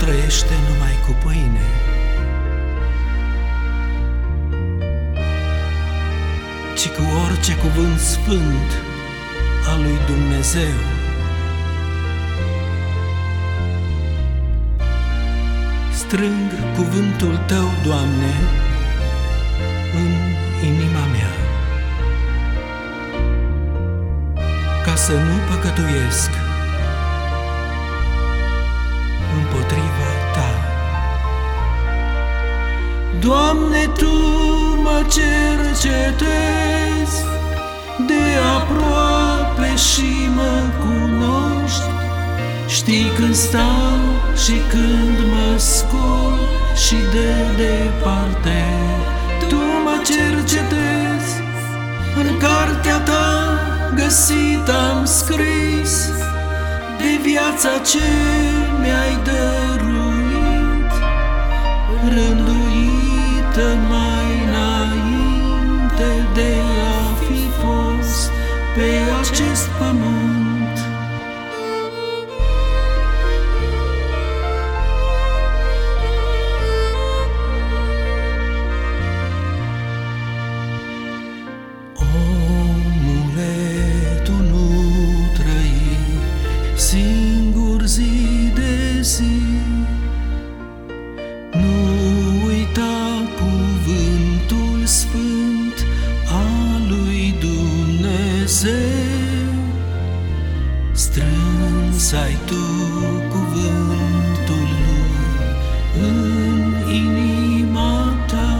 trăiește numai cu pâine. ci cu orice cuvânt sfânt al lui Dumnezeu. Strâng cuvântul Tău, Doamne, în inima mea, ca să nu păcătuiesc Doamne, Tu mă cercetezi de aproape și mă cunoști, Știi când stau și când mă scol și de departe. Tu mă cercetezi, în cartea ta găsit am scris De viața ce mi-ai dăruit, rânduită mai înainte de a fi fost pe acest pământ. singur zi de zi. Strâns ai tu cuvântul lui în inima ta,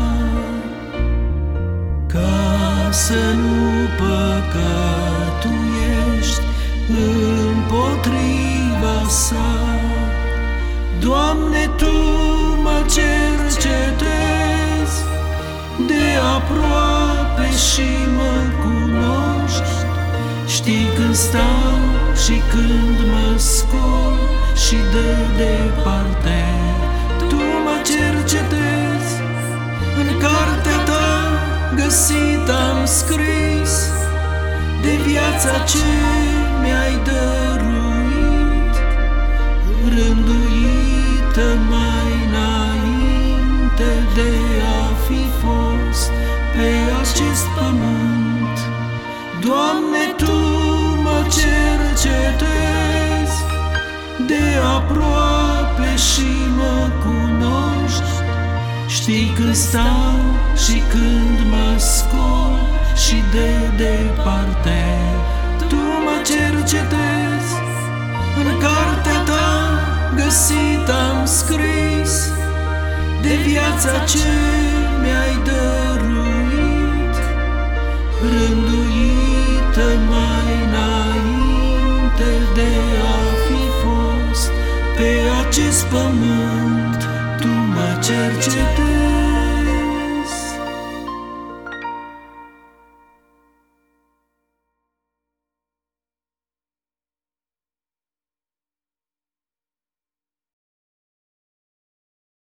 ca să nu păcătuiești împotriva sa. Doamne, Tu mă cercetezi de aproape și mă cunoști. Știi când stau și când mă scol și de departe. Tu mă cercetezi, în cartea Ta găsit am scris de viața ce aproape și mă cunoști, știi când stau și când mă scol și de departe Tu mă cercetezi. În cartea ta găsit am scris De viața ce mi-ai dăruit. Rânduită pământ Tu mă cercetezi